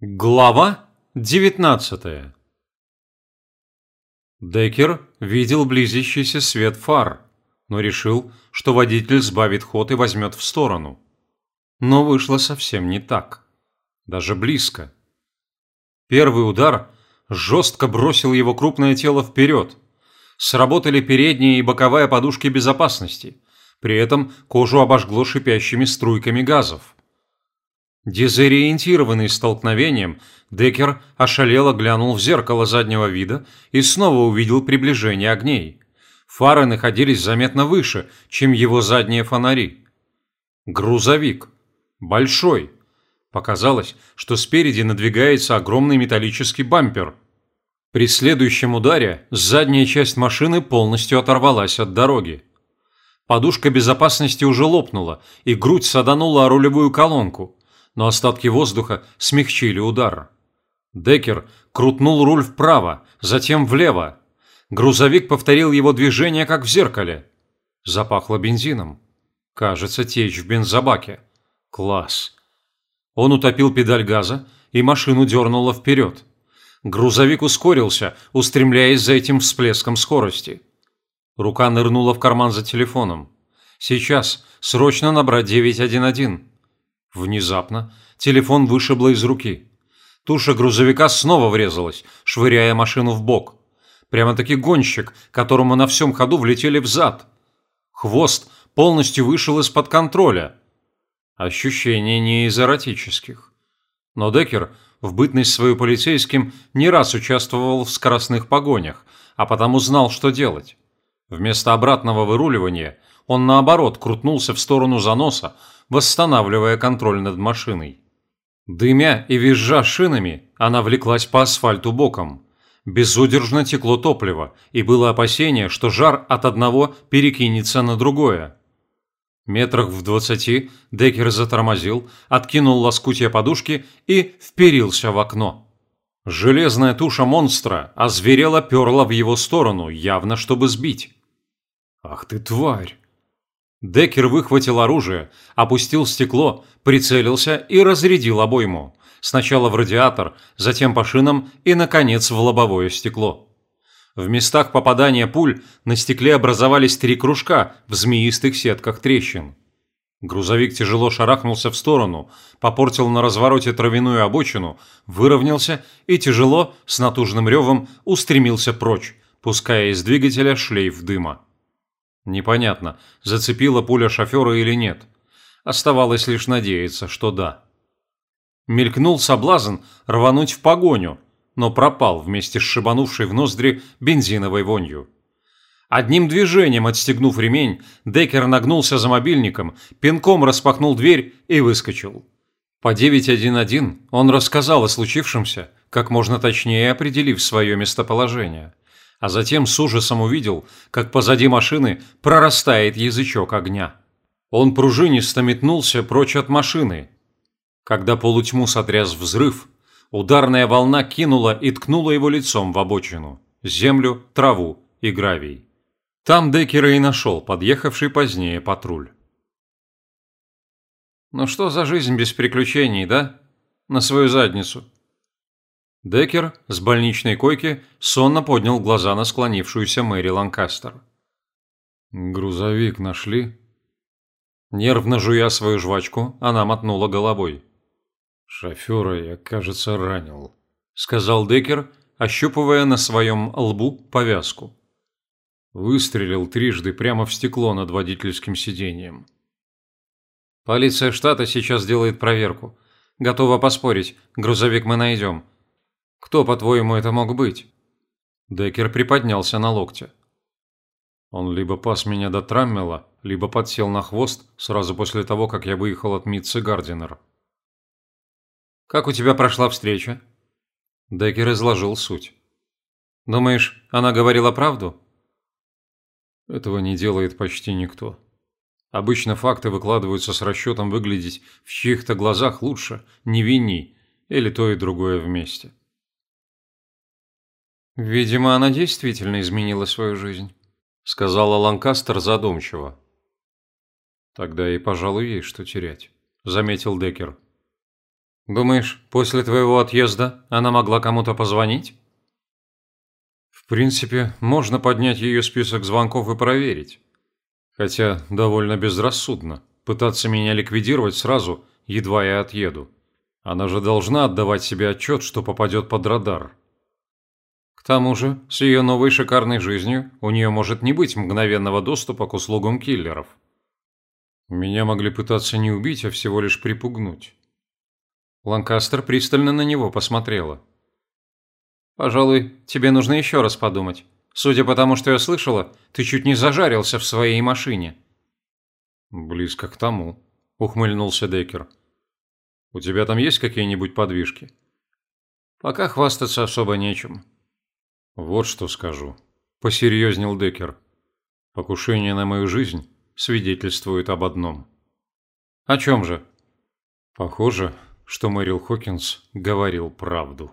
Глава 19 Деккер видел близящийся свет фар, но решил, что водитель сбавит ход и возьмет в сторону. Но вышло совсем не так. Даже близко. Первый удар жестко бросил его крупное тело вперед. Сработали передние и боковая подушки безопасности. При этом кожу обожгло шипящими струйками газов. Дезориентированный столкновением, Деккер ошалело глянул в зеркало заднего вида и снова увидел приближение огней. Фары находились заметно выше, чем его задние фонари. Грузовик. Большой. Показалось, что спереди надвигается огромный металлический бампер. При следующем ударе задняя часть машины полностью оторвалась от дороги. Подушка безопасности уже лопнула, и грудь саданула о рулевую колонку, но остатки воздуха смягчили удар. Деккер крутнул руль вправо, затем влево. Грузовик повторил его движение, как в зеркале. Запахло бензином. Кажется, течь в бензобаке. Класс. Он утопил педаль газа, и машину дернуло вперед. Грузовик ускорился, устремляясь за этим всплеском скорости. Рука нырнула в карман за телефоном. Сейчас, срочно набрать 911. Внезапно телефон вышибло из руки. Туша грузовика снова врезалась, швыряя машину в бок. Прямо-таки гонщик, которому на всем ходу влетели в зад. Хвост полностью вышел из-под контроля. Ощущения не из эротических. Но Деккер в бытность свою полицейским не раз участвовал в скоростных погонях, а потому знал, что делать. Вместо обратного выруливания он наоборот крутнулся в сторону заноса, восстанавливая контроль над машиной. Дымя и визжа шинами, она влеклась по асфальту боком. Безудержно текло топливо, и было опасение, что жар от одного перекинется на другое. Метрах в двадцати Деккер затормозил, откинул лоскутья подушки и вперился в окно. Железная туша монстра озверела перла в его сторону, явно чтобы сбить. «Ах ты тварь!» Деккер выхватил оружие, опустил стекло, прицелился и разрядил обойму. Сначала в радиатор, затем по шинам и, наконец, в лобовое стекло. В местах попадания пуль на стекле образовались три кружка в змеистых сетках трещин. Грузовик тяжело шарахнулся в сторону, попортил на развороте травяную обочину, выровнялся и тяжело, с натужным ревом, устремился прочь, пуская из двигателя шлейф дыма. Непонятно, зацепила пуля шофера или нет. Оставалось лишь надеяться, что да. Мелькнул соблазн рвануть в погоню, но пропал вместе с шибанувшей в ноздри бензиновой вонью. Одним движением отстегнув ремень, Деккер нагнулся за мобильником, пинком распахнул дверь и выскочил. По 911 он рассказал о случившемся, как можно точнее определив свое местоположение, а затем с ужасом увидел, как позади машины прорастает язычок огня. Он пружинисто метнулся прочь от машины. Когда полутьму сотряс взрыв, ударная волна кинула и ткнула его лицом в обочину, землю, траву и гравий. Там Деккера и нашел подъехавший позднее патруль. «Ну что за жизнь без приключений, да? На свою задницу». Деккер с больничной койки сонно поднял глаза на склонившуюся Мэри Ланкастер. «Грузовик нашли?» Нервно жуя свою жвачку, она мотнула головой. «Шофера я, кажется, ранил», — сказал Деккер, ощупывая на своем лбу повязку. Выстрелил трижды прямо в стекло над водительским сиденьем. «Полиция штата сейчас делает проверку. Готова поспорить, грузовик мы найдем. Кто, по-твоему, это мог быть?» Деккер приподнялся на локте. Он либо пас меня до Траммела, либо подсел на хвост сразу после того, как я выехал от Митцы Гардинер. «Как у тебя прошла встреча?» Деккер изложил суть. «Думаешь, она говорила правду?» Этого не делает почти никто. Обычно факты выкладываются с расчетом выглядеть в чьих-то глазах лучше, невинней, или то и другое вместе. «Видимо, она действительно изменила свою жизнь», — сказала Ланкастер задумчиво. «Тогда и, пожалуй, есть что терять», — заметил Деккер. Думаешь, после твоего отъезда она могла кому-то позвонить? В принципе, можно поднять ее список звонков и проверить. Хотя довольно безрассудно пытаться меня ликвидировать сразу, едва я отъеду. Она же должна отдавать себе отчет, что попадет под радар. К тому же, с ее новой шикарной жизнью у нее может не быть мгновенного доступа к услугам киллеров. Меня могли пытаться не убить, а всего лишь припугнуть. Ланкастер пристально на него посмотрела. «Пожалуй, тебе нужно еще раз подумать. Судя по тому, что я слышала, ты чуть не зажарился в своей машине». «Близко к тому», – ухмыльнулся Деккер. «У тебя там есть какие-нибудь подвижки?» «Пока хвастаться особо нечем». «Вот что скажу», – посерьезнел Деккер. «Покушение на мою жизнь свидетельствует об одном». «О чем же?» «Похоже, что Мэрил Хокинс говорил правду».